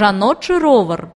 жаночий Ровар.